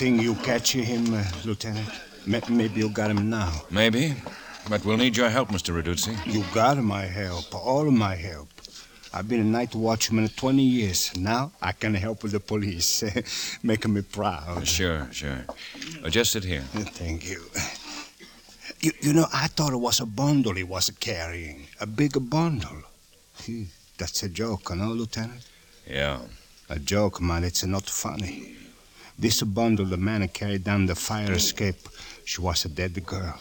You, th- you catch him, uh, Lieutenant? Ma- maybe you got him now. Maybe. But we'll need your help, Mr. Reduzzi. You got my help, all my help. I've been a night watchman 20 years. Now I can help with the police, making me proud. Sure, sure. Uh, just sit here. Thank you. you. You know, I thought it was a bundle he was carrying, a big bundle. That's a joke, no, Lieutenant? Yeah. A joke, man. It's not funny. This bundle the man carried down the fire escape, she was a dead girl.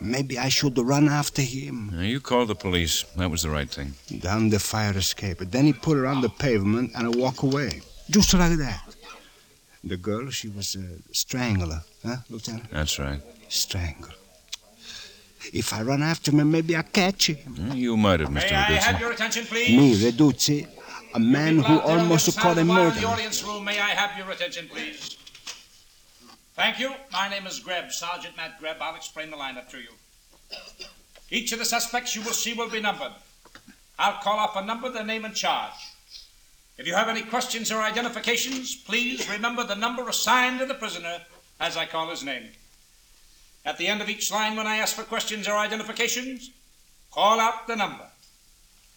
Maybe I should run after him. Now, you called the police. That was the right thing. Down the fire escape. Then he put her on the pavement and I walk away. Just like that. The girl, she was a strangler, huh, Lieutenant? That's right. Strangle. If I run after him, maybe I catch him. You might have, Mr. May I have your attention, please? Me, Reduzzi, a man who almost caught a murder. The audience room, may I have your attention, please? Thank you. My name is Grebb, Sergeant Matt Grebb. I'll explain the lineup to you. Each of the suspects you will see will be numbered. I'll call off a number, their name, and charge. If you have any questions or identifications, please remember the number assigned to the prisoner as I call his name. At the end of each line, when I ask for questions or identifications, call out the number.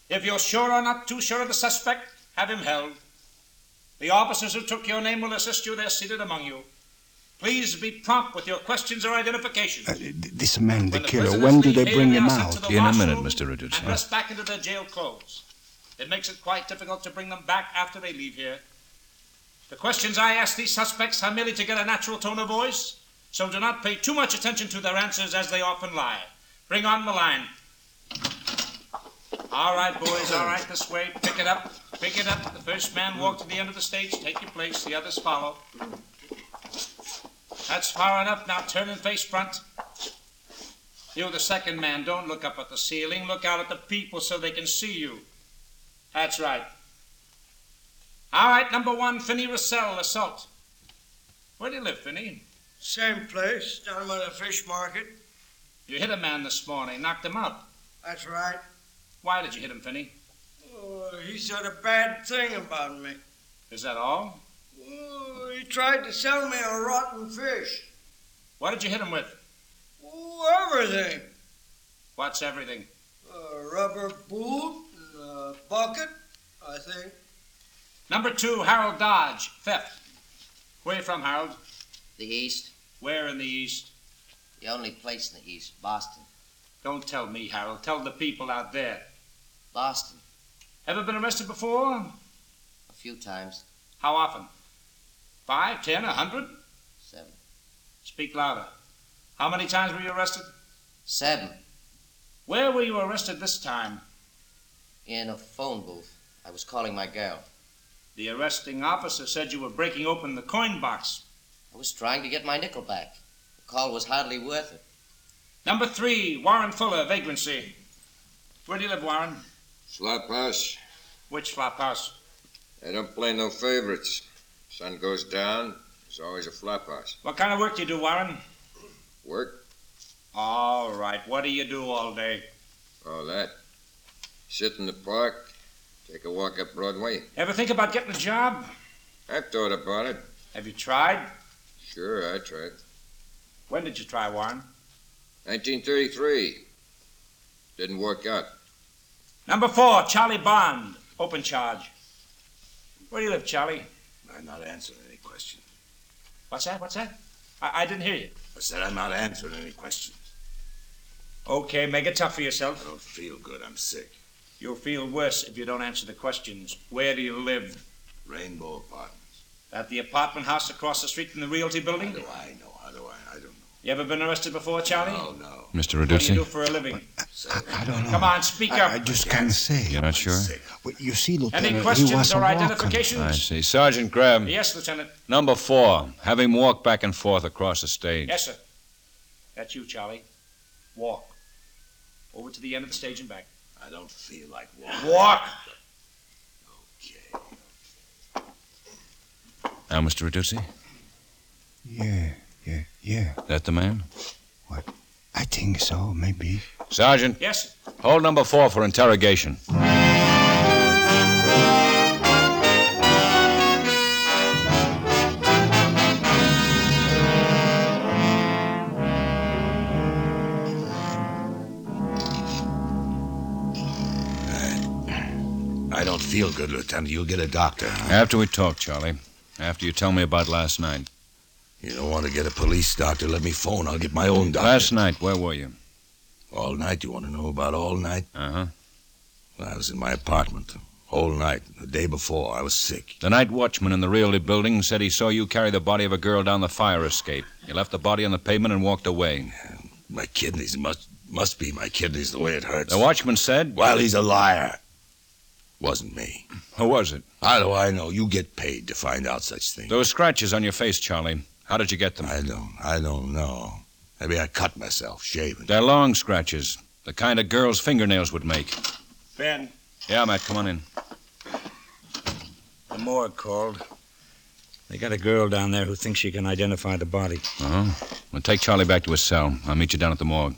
If you're sure or not too sure of the suspect, have him held. The officers who took your name will assist you. They're seated among you. Please be prompt with your questions or identifications. Uh, this man, the When killer, when do they bring him out? the In a minute, Mr. Reduzzi. And dressed back into their jail clothes. It makes it quite difficult to bring them back after they leave here. The questions I ask these suspects are merely to get a natural tone of voice, so do not pay too much attention to their answers as they often lie. Bring on the line. All right, boys, all right, this way. Pick it up. Pick it up. The first man walk to the end of the stage. Take your place. The others follow. That's far enough. Now turn and face front. You, the second man, don't look up at the ceiling. Look out at the people so they can see you. That's right. All right, number one, Finney Russell, assault. Where do you live, Finney? Same place, down by the fish market. You hit a man this morning, knocked him out. That's right. Why did you hit him, Finney? Oh, he said a bad thing about me. Is that all? Oh, he tried to sell me a rotten fish. What did you hit him with? Oh, everything. What's everything? A rubber boot and a bucket, I think. Number two, Harold Dodge, theft. Where you from, Harold? The East, Where in the East? the only place in the East, Boston. Don't tell me, Harold. Tell the people out there. Boston, Ever been arrested before? a few times. How often? Five, ten, a hundred? Seven. Speak louder. How many times were you arrested? Seven. Where were you arrested this time? In a phone booth. I was calling my girl. The arresting officer said you were breaking open the coin box. I was trying to get my nickel back. The call was hardly worth it. Number three, Warren Fuller, vagrancy. Where do you live, Warren? Slop house. Which flop house? They don't play no favorites. Sun goes down, there's always a flop house. What kind of work do you do, Warren? Work, All right. What do you do all day? all that. Sit in the park, take a walk up Broadway. Ever think about getting a job? I've thought about it. Have you tried? Sure, I tried. When did you try, Warren? 1933. Didn't work out. Number four, Charlie Bond, open charge. Where do you live, Charlie? I'm not answering any questions. What's that? What's that? I, I didn't hear you. I said I'm not answering any questions. Okay, make it tough for yourself. I don't feel good. I'm sick. You'll feel worse if you don't answer the questions. Where do you live? Rainbow Apartments. At the apartment house across the street from the Realty How Building? do I know? How do I? I don't know. You ever been arrested before, Charlie? Oh, no. Mr. What do you do for a living? I don't know. Come on, speak I, up. I just can't say. You're not sure? But you see, Lieutenant, Any he questions or walking. identifications? I see. Sergeant Graham, Yes, Lieutenant. number four. Have him walk back and forth across the stage. Yes, sir. That's you, Charlie. Walk. Over to the end of the stage and back. I don't feel like walking. Walk! Okay. Now, Mr. Reducci, Yeah, yeah, yeah. that the man? What? I think so, maybe. Sergeant, Yes, hold number four for interrogation. I don't feel good, Lieutenant. You'll get a doctor. After we talk, Charlie. After you tell me about last night. You don't want to get a police doctor? Let me phone. I'll get my own doctor. Last night, where were you? All night? You want to know about all night? Uh huh. Well, I was in my apartment. All night. The day before, I was sick. The night watchman in the Realty building said he saw you carry the body of a girl down the fire escape. You left the body on the pavement and walked away. My kidneys must must be my kidneys the way it hurts. The watchman said. Well, he's a liar. Wasn't me. Who was it? How do I know? You get paid to find out such things. Those scratches on your face, Charlie. How did you get them? I don't. I don't know. Maybe I cut myself shaving. They're long scratches, the kind a girl's fingernails would make. Ben. Yeah, Matt, come on in. The morgue called. They got a girl down there who thinks she can identify the body. Uh huh. Well, take Charlie back to his cell. I'll meet you down at the morgue.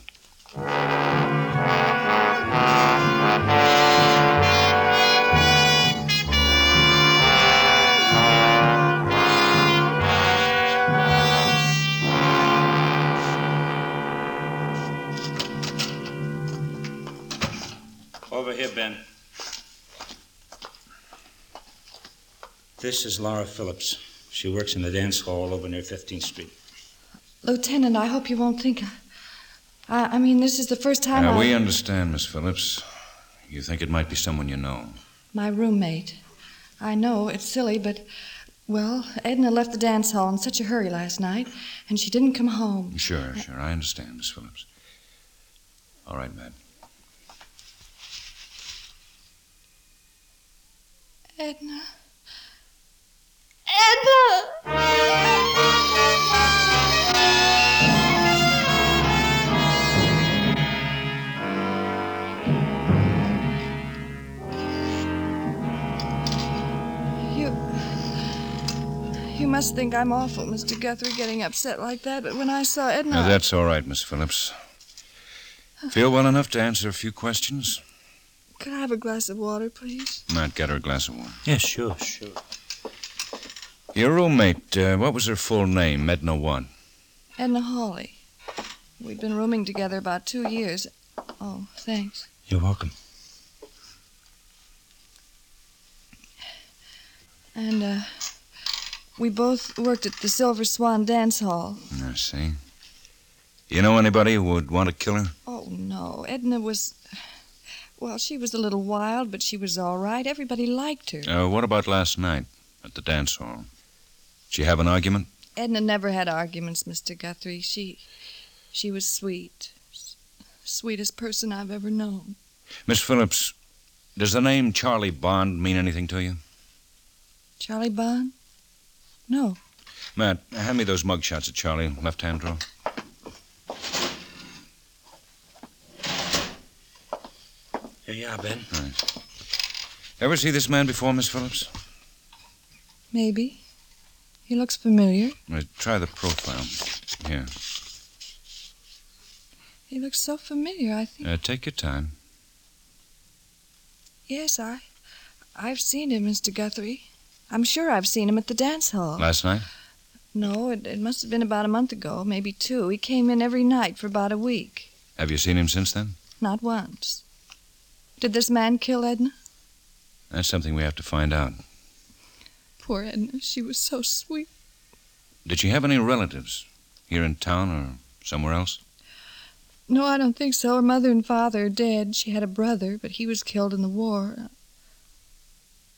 This is Laura Phillips. She works in the dance hall over near 15th Street. Lieutenant, I hope you won't think. I, I mean, this is the first time Uh, I. we understand, Miss Phillips. You think it might be someone you know. My roommate. I know it's silly, but. Well, Edna left the dance hall in such a hurry last night, and she didn't come home. Sure, sure. I understand, Miss Phillips. All right, Matt. Edna. Edna! You. You must think I'm awful, Mr. Guthrie, getting upset like that, but when I saw Edna. Now, that's all right, Miss Phillips. Feel well enough to answer a few questions? Could I have a glass of water, please? Matt, get her a glass of water. Yes, sure, sure. Your roommate, uh, what was her full name? Edna what? Edna Hawley. We'd been rooming together about two years. Oh, thanks. You're welcome. And, uh, we both worked at the Silver Swan Dance Hall. I see. You know anybody who would want to kill her? Oh, no. Edna was. Well, she was a little wild, but she was all right. Everybody liked her. Uh, what about last night at the dance hall? Did you have an argument? Edna never had arguments, Mr. Guthrie. She. She was sweet. S- Sweetest person I've ever known. Miss Phillips, does the name Charlie Bond mean anything to you? Charlie Bond? No. Matt, hand me those mug shots of Charlie, left hand drawer. Here you are, Ben. Right. Ever see this man before, Miss Phillips? Maybe. He looks familiar. Uh, try the profile. Here. He looks so familiar, I think. Uh, take your time. Yes, I. I've seen him, Mr. Guthrie. I'm sure I've seen him at the dance hall. Last night? No, it, it must have been about a month ago, maybe two. He came in every night for about a week. Have you seen him since then? Not once. Did this man kill Edna? That's something we have to find out. Poor Edna. She was so sweet. Did she have any relatives here in town or somewhere else? No, I don't think so. Her mother and father are dead. She had a brother, but he was killed in the war.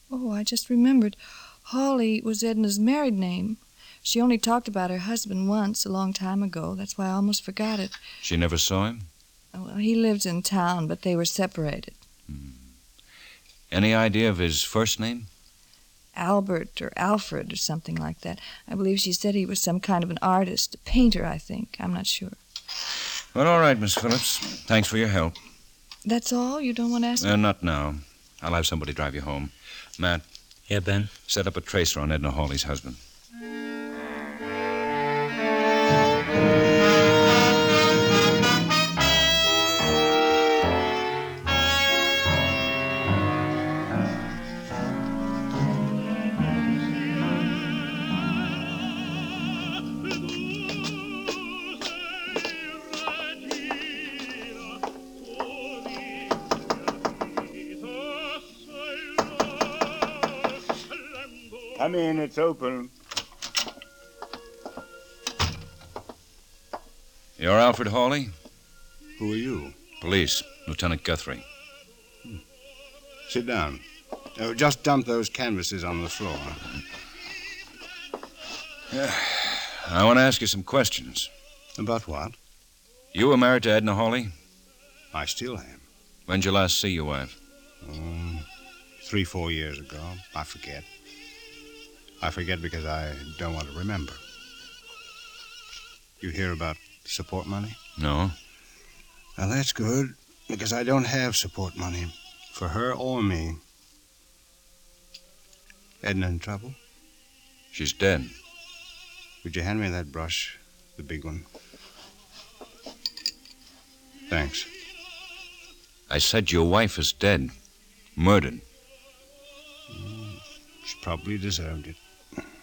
Oh, I just remembered. Hawley was Edna's married name. She only talked about her husband once, a long time ago. That's why I almost forgot it. She never saw him? Oh, well, he lived in town, but they were separated. Hmm. Any idea of his first name? Albert or Alfred or something like that. I believe she said he was some kind of an artist, a painter, I think. I'm not sure. Well, all right, Miss Phillips. Thanks for your help. That's all? You don't want to ask? Uh, not now. I'll have somebody drive you home. Matt. Yeah, Ben? Set up a tracer on Edna Hawley's husband. It's open. You're Alfred Hawley? Who are you? Police. Lieutenant Guthrie. Sit down. Oh, just dump those canvases on the floor. I want to ask you some questions. About what? You were married to Edna Hawley? I still am. When'd you last see your wife? Um, three, four years ago. I forget. I forget because I don't want to remember. You hear about support money? No. Well, that's good, because I don't have support money for her or me. Edna in trouble? She's dead. Would you hand me that brush, the big one? Thanks. I said your wife is dead. Murdered. Mm, she probably deserved it.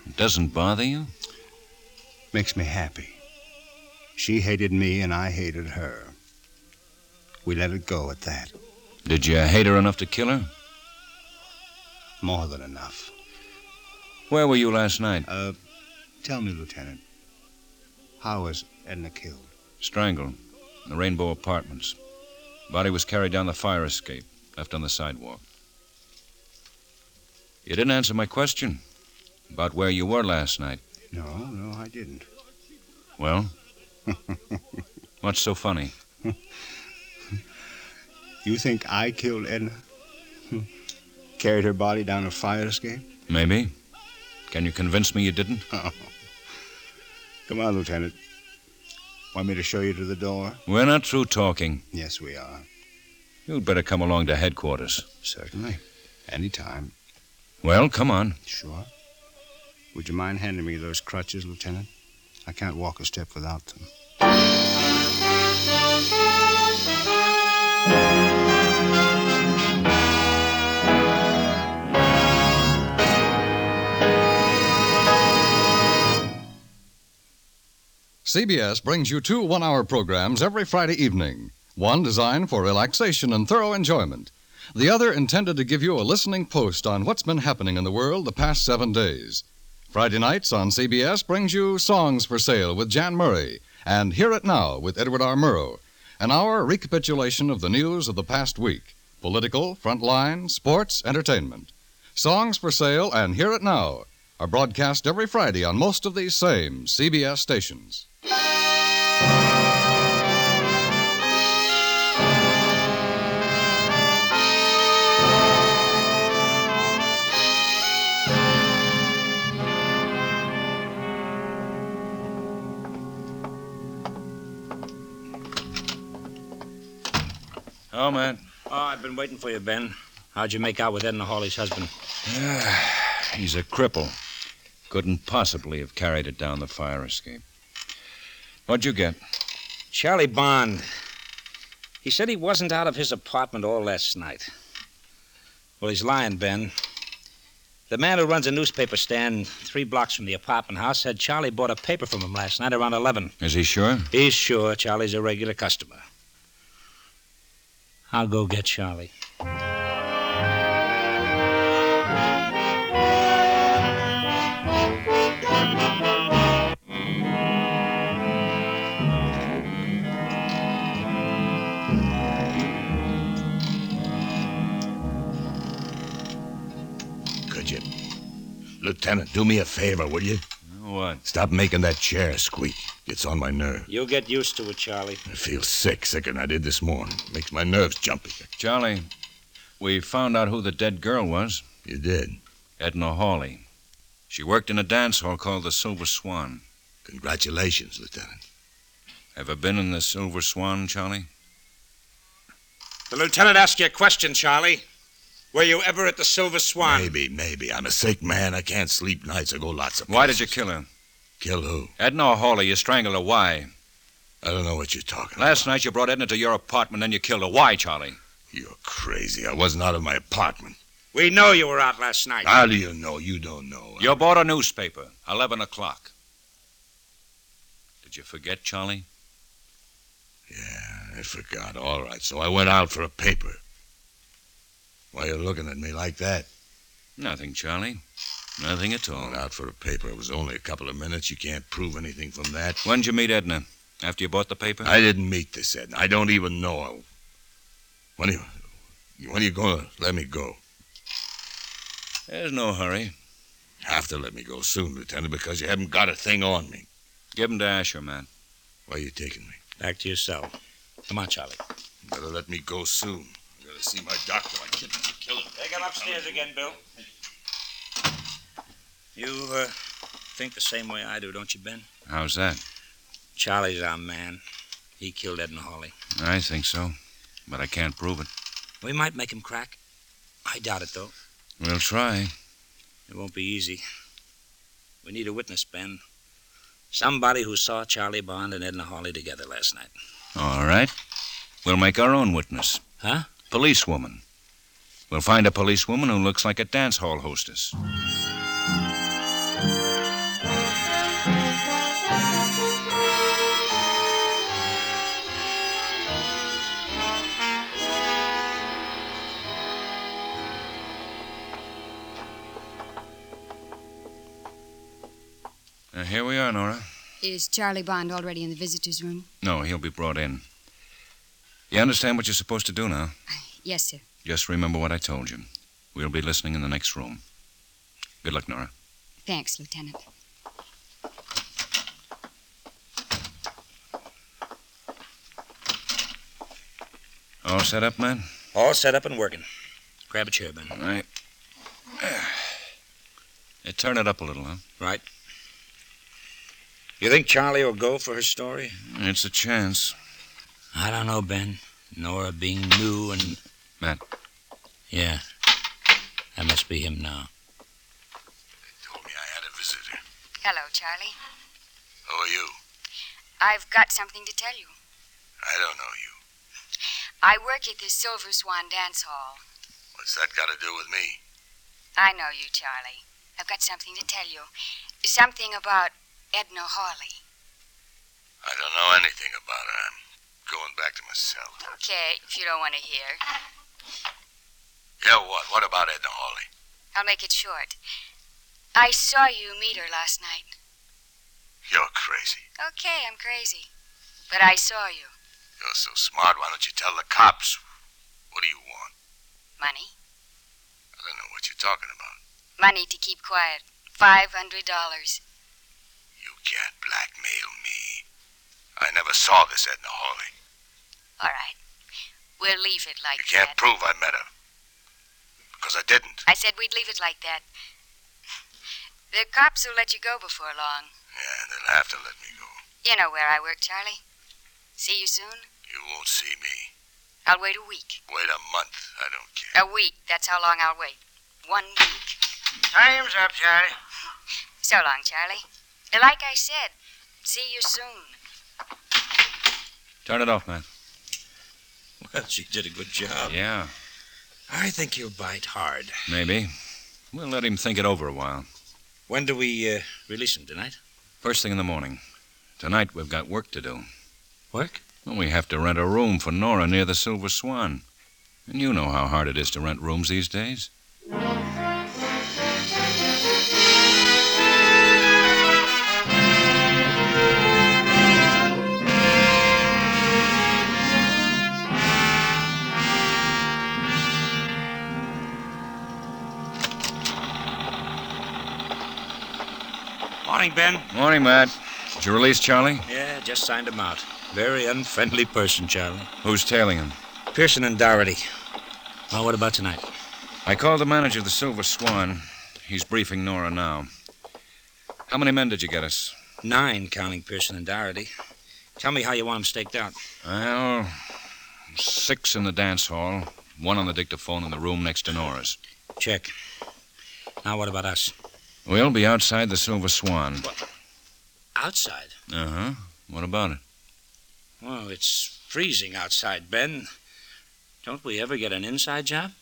It doesn't bother you? Makes me happy. She hated me and I hated her. We let it go at that. Did you hate her enough to kill her? More than enough. Where were you last night? Uh, tell me, Lieutenant, how was Edna killed? Strangled. In the Rainbow Apartments. Body was carried down the fire escape, left on the sidewalk. You didn't answer my question about where you were last night. No, no, I didn't. Well, what's so funny? You think I killed Edna? Carried her body down a fire escape? Maybe. Can you convince me you didn't? Oh. Come on, Lieutenant. Want me to show you to the door? We're not through talking. Yes, we are. You'd better come along to headquarters. Certainly. Anytime. Well, come on. Sure. Would you mind handing me those crutches, Lieutenant? I can't walk a step without them. CBS brings you two one hour programs every Friday evening. One designed for relaxation and thorough enjoyment. The other intended to give you a listening post on what's been happening in the world the past seven days. Friday nights on CBS brings you Songs for Sale with Jan Murray and Hear It Now with Edward R. Murrow, an hour recapitulation of the news of the past week political, frontline, sports, entertainment. Songs for Sale and Hear It Now are broadcast every Friday on most of these same CBS stations. Oh, man. Oh, I've been waiting for you, Ben. How'd you make out with Edna Hawley's husband? He's a cripple. Couldn't possibly have carried it down the fire escape. What'd you get? Charlie Bond. He said he wasn't out of his apartment all last night. Well, he's lying, Ben. The man who runs a newspaper stand three blocks from the apartment house said Charlie bought a paper from him last night around 11. Is he sure? He's sure Charlie's a regular customer. I'll go get Charlie. Could you, Lieutenant, do me a favor, will you? What? What? Stop making that chair squeak. It's on my nerve. You'll get used to it, Charlie. I feel sick, sicker than I did this morning. Makes my nerves jumpy. Charlie, we found out who the dead girl was. You did? Edna Hawley. She worked in a dance hall called the Silver Swan. Congratulations, Lieutenant. Ever been in the Silver Swan, Charlie? The lieutenant asked you a question, Charlie. Were you ever at the Silver Swan? Maybe, maybe. I'm a sick man. I can't sleep nights. I go lots of Places. Why did you kill her? Kill who? Edna or Hawley, you strangled her. Why? I don't know what you're talking Last night you brought Edna to your apartment, then you killed her. Why, Charlie? You're crazy. I wasn't out of my apartment. We know you were out last night. How do you know? You don't know. You bought a newspaper, 11 o'clock. Did you forget, Charlie? Yeah, I forgot. All right, so I went out for a paper. Why are you looking at me like that? Nothing, Charlie. Nothing at all. Went out for a paper. It was only a couple of minutes. You can't prove anything from that. When'd you meet Edna? After you bought the paper? I didn't meet this Edna. I don't even know her. When are you, when are you going to let me go? There's no hurry. Have to let me go soon, Lieutenant, because you haven't got a thing on me. Give him to Asher, man. Why are you taking me? Back to your cell. Come on, Charlie. Better let me go soon. I gotta see my doctor. I can't kill him. Take him upstairs again, Bill. You uh, think the same way I do, don't you, Ben? How's that? Charlie's our man. He killed Edna Hawley. I think so. But I can't prove it. We might make him crack. I doubt it, though. We'll try. It won't be easy. We need a witness, Ben. Somebody who saw Charlie Bond and Edna Hawley together last night. All right. We'll make our own witness. Huh? Policewoman. We'll find a policewoman who looks like a dance hall hostess. Uh, here we are, Nora. Is Charlie Bond already in the visitor's room? No, he'll be brought in. You understand what you're supposed to do now? Yes, sir. Just remember what I told you. We'll be listening in the next room. Good luck, Nora. Thanks, Lieutenant. All set up, man? All set up and working. Grab a chair, Ben. All right. Yeah, turn it up a little, huh? Right. You think Charlie will go for her story? It's a chance. I don't know, Ben. Nora being new and. Matt. Yeah. That must be him now. They Told me I had a visitor. Hello, Charlie. Who are you? I've got something to tell you. I don't know you. I work at the Silver Swan Dance Hall. What's that got to do with me? I know you, Charlie. I've got something to tell you. Something about Edna Hawley. I don't know anything about her. I'm going back to my cell. Okay, if you don't want to hear. Yeah, what? What about Edna Hawley? I'll make it short. I saw you meet her last night. You're crazy. Okay, I'm crazy. But I saw you. You're so smart. Why don't you tell the cops? What do you want? Money? I don't know what you're talking about. Money to keep quiet. Five hundred dollars. You can't blackmail me. I never saw this Edna Hawley. All right. We'll leave it like You can't that. prove I met her. Because I didn't. I said we'd leave it like that. The cops will let you go before long. Yeah, they'll have to let me go. You know where I work, Charlie. See you soon? You won't see me. I'll wait a week. Wait a month. I don't care. A week. That's how long I'll wait. One week. Time's up, Charlie. So long, Charlie. Like I said, see you soon. Turn it off, man. Well, she did a good job. Yeah, I think he'll bite hard. maybe. We'll let him think it over a while. When do we uh, release him? Tonight? First thing in the morning. Tonight we've got work to do. Work? Well, we have to rent a room for Nora near the Silver Swan. And you know how hard it is to rent rooms these days. Ben. Morning, Matt. Did you release Charlie? Yeah, just signed him out. Very unfriendly person, Charlie. Who's tailing him? Pearson and Doherty. Well, what about tonight? I called the manager of the Silver Swan. He's briefing Nora now. How many men did you get us? Nine, counting Pearson and Doherty. Tell me how you want them staked out. Well, six in the dance hall, one on the dictaphone in the room next to Nora's. Check. Now, what about us? We'll be outside the Silver Swan. What? Outside? Uh huh. What about it? Well, it's freezing outside, Ben. Don't we ever get an inside job?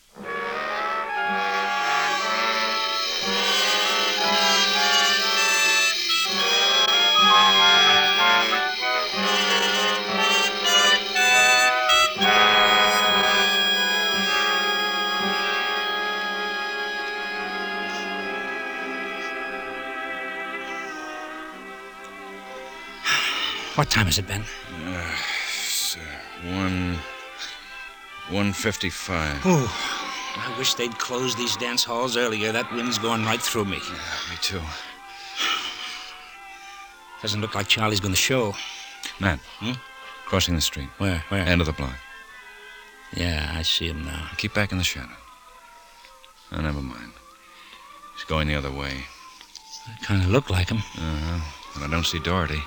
What time has it, been? Uh, it's, uh, one. 155. Oh, I wish they'd close these dance halls earlier. That wind's going right through me. Me too. Doesn't look like Charlie's going to show. Matt. Hmm? Crossing the street. Where? Where? End of the block. Yeah, I see him now. Keep back in the shadow. Oh, never mind. He's going the other way. Kind of look like him. Uh huh. But I don't see Doherty.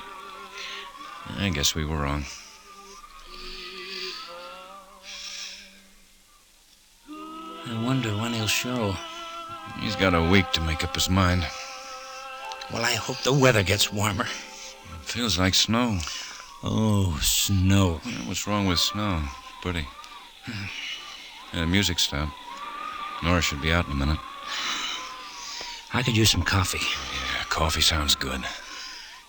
I guess we were wrong. I wonder when he'll show. He's got a week to make up his mind. Well, I hope the weather gets warmer. It feels like snow. Oh, snow. What's wrong with snow? Pretty. The music stopped. Nora should be out in a minute. I could use some coffee. Yeah, coffee sounds good.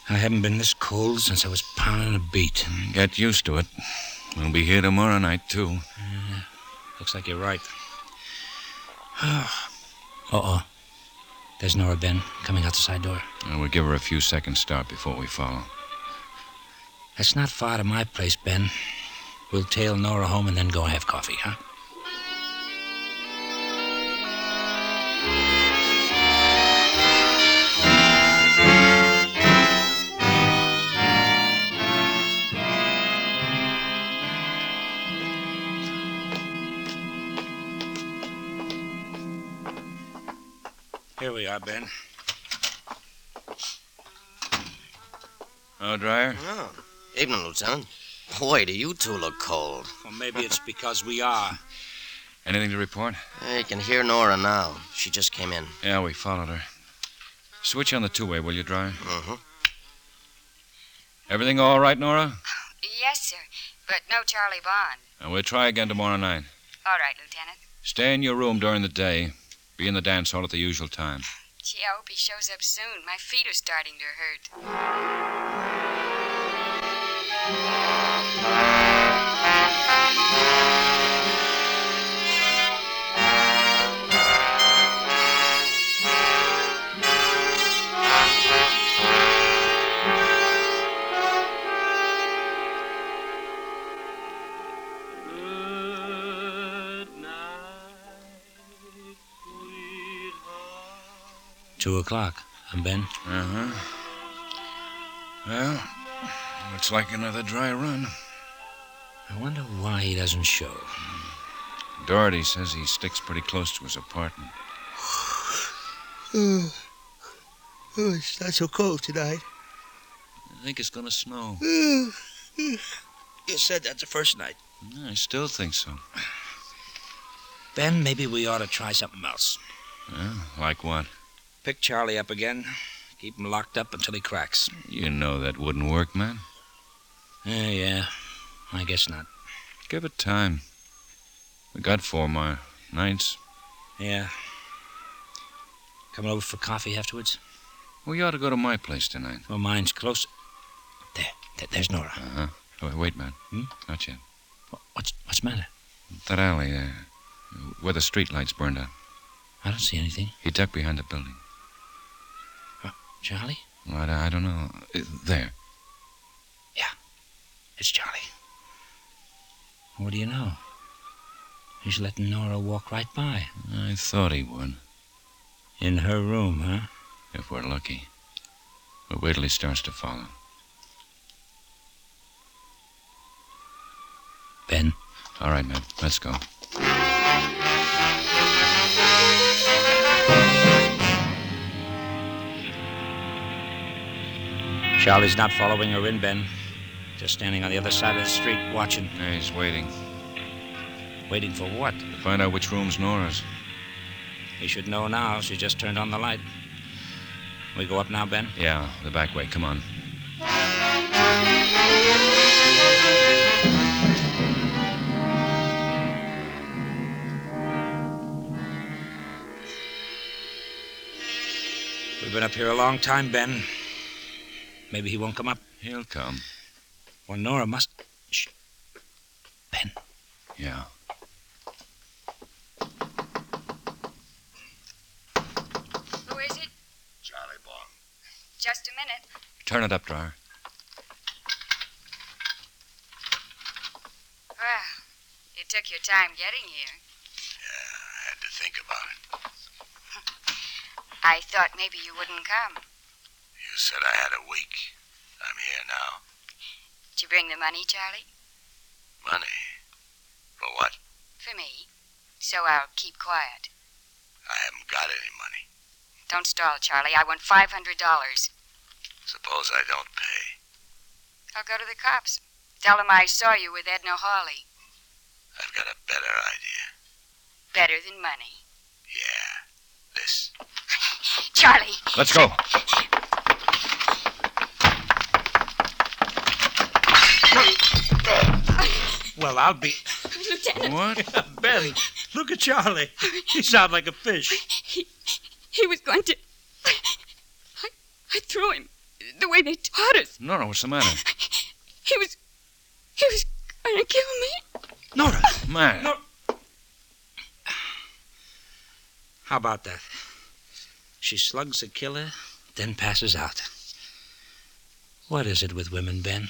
I haven't been this cold since I was pounding a beat. Get used to it. We'll be here tomorrow night, too. Looks like you're right. uh oh. There's Nora Ben coming out the side door. Uh, we'll give her a few seconds start before we follow. That's not far to my place, Ben. We'll tail Nora home and then go have coffee, huh? Here we are, Ben. Oh, Dryer? Oh, evening, Lieutenant. Boy, do you two look cold. Well, maybe it's because we are. Anything to report? I can hear Nora now. She just came in. Yeah, we followed her. Switch on the two-way, will you, Dryer? Mm-hmm. Everything all right, Nora? Yes, sir. But no Charlie Bond. And we'll try again tomorrow night. All right, Lieutenant. Stay in your room during the day. Be in the dance hall at the usual time. Gee, I hope he shows up soon. My feet are starting to hurt. Two o'clock. I'm Ben. Uh huh. Well, looks like another dry run. I wonder why he doesn't show. Doherty says he sticks pretty close to his apartment. Oh, oh it's not so cold tonight. I think it's gonna snow. You said that the first night. I still think so. Ben, maybe we ought to try something else. Yeah, like what? Pick Charlie up again. Keep him locked up until he cracks. You know that wouldn't work, man. Yeah, yeah. I guess not. Give it time. We got four more nights. Yeah. Coming over for coffee afterwards? We ought to go to my place tonight. Well, mine's close. There, there there's Nora. Uh huh. Oh, wait, man. Hmm? Not yet. What's what's the matter? That alley there, where the street lights burned out. I don't see anything. He ducked behind the building. Charlie? Well, I, I don't know. There. Yeah. It's Charlie. What do you know? He's letting Nora walk right by. I thought he would, In her room, huh? if we're lucky. We'll wait till he starts to follow. Ben. All right, Ned. Let's go. Charlie's not following her in, Ben. Just standing on the other side of the street watching. Yeah, he's waiting. Waiting for what? To find out which room's Nora's. He should know now. She just turned on the light. We go up now, Ben? Yeah, the back way. Come on. We've been up here a long time, Ben. Maybe he won't come up. He'll come. Well, Nora must. Shh. Ben. Yeah. Who is it? Charlie Bond. Just a minute. Turn it up, Dryer. Well, you took your time getting here. Yeah, I had to think about it. I thought maybe you wouldn't come. You said I had a week. I'm here now. Did you bring the money, Charlie? Money. For what? For me. So I'll keep quiet. I haven't got any money. Don't stall, Charlie. I want $500. Suppose I don't pay. I'll go to the cops. Tell them I saw you with Edna Hawley. I've got a better idea. Better than money. Yeah. This. Charlie! Let's go. Well, I'll be. Lieutenant! What? ben, look at Charlie. He's out like a fish. He, he was going to. I, I threw him the way they taught us. Nora, what's the matter? He was. He was going to kill me. Nora. Man. No. How about that? She slugs the killer, then passes out. What is it with women, Ben?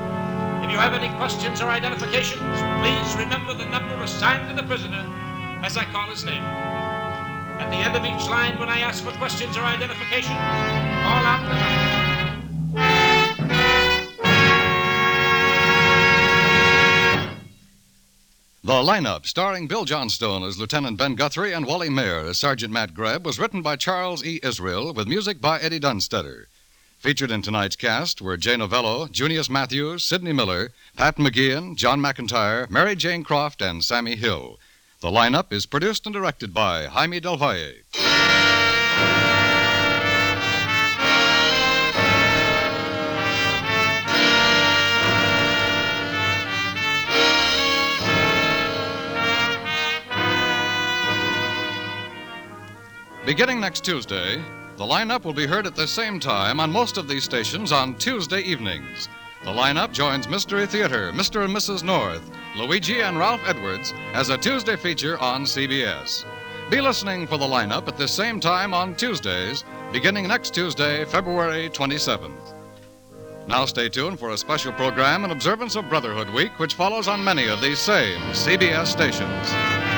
If you have any questions or identifications, please remember the number assigned to the prisoner as I call his name. At the end of each line, when I ask for questions or identifications, call out the number. The lineup, starring Bill Johnstone as Lieutenant Ben Guthrie and Wally Maher as Sergeant Matt Grebb, was written by Charles E. Israel with music by Eddie Dunstedter. Featured in tonight's cast were Jay Novello, Junius Matthews, Sidney Miller, Pat McGeehan, John McIntyre, Mary Jane Croft, and Sammie Hill. The lineup is produced and directed by Jaime Del Valle. Beginning next Tuesday, the lineup will be heard at the same time on most of these stations on Tuesday evenings. The lineup joins Mystery Theater, Mr. and Mrs. North, Luigi and Ralph Edwards as a Tuesday feature on CBS. Be listening for the lineup at the same time on Tuesdays, beginning next Tuesday, February 27th. Now stay tuned for a special program in observance of Brotherhood Week, which follows on many of these same CBS stations.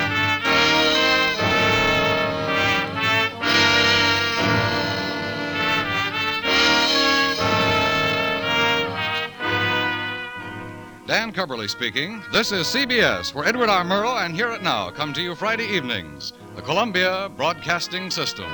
Dan Cubberly speaking. This is CBS, where Edward R. Murrow and Hear It Now come to you Friday evenings. The Columbia Broadcasting System.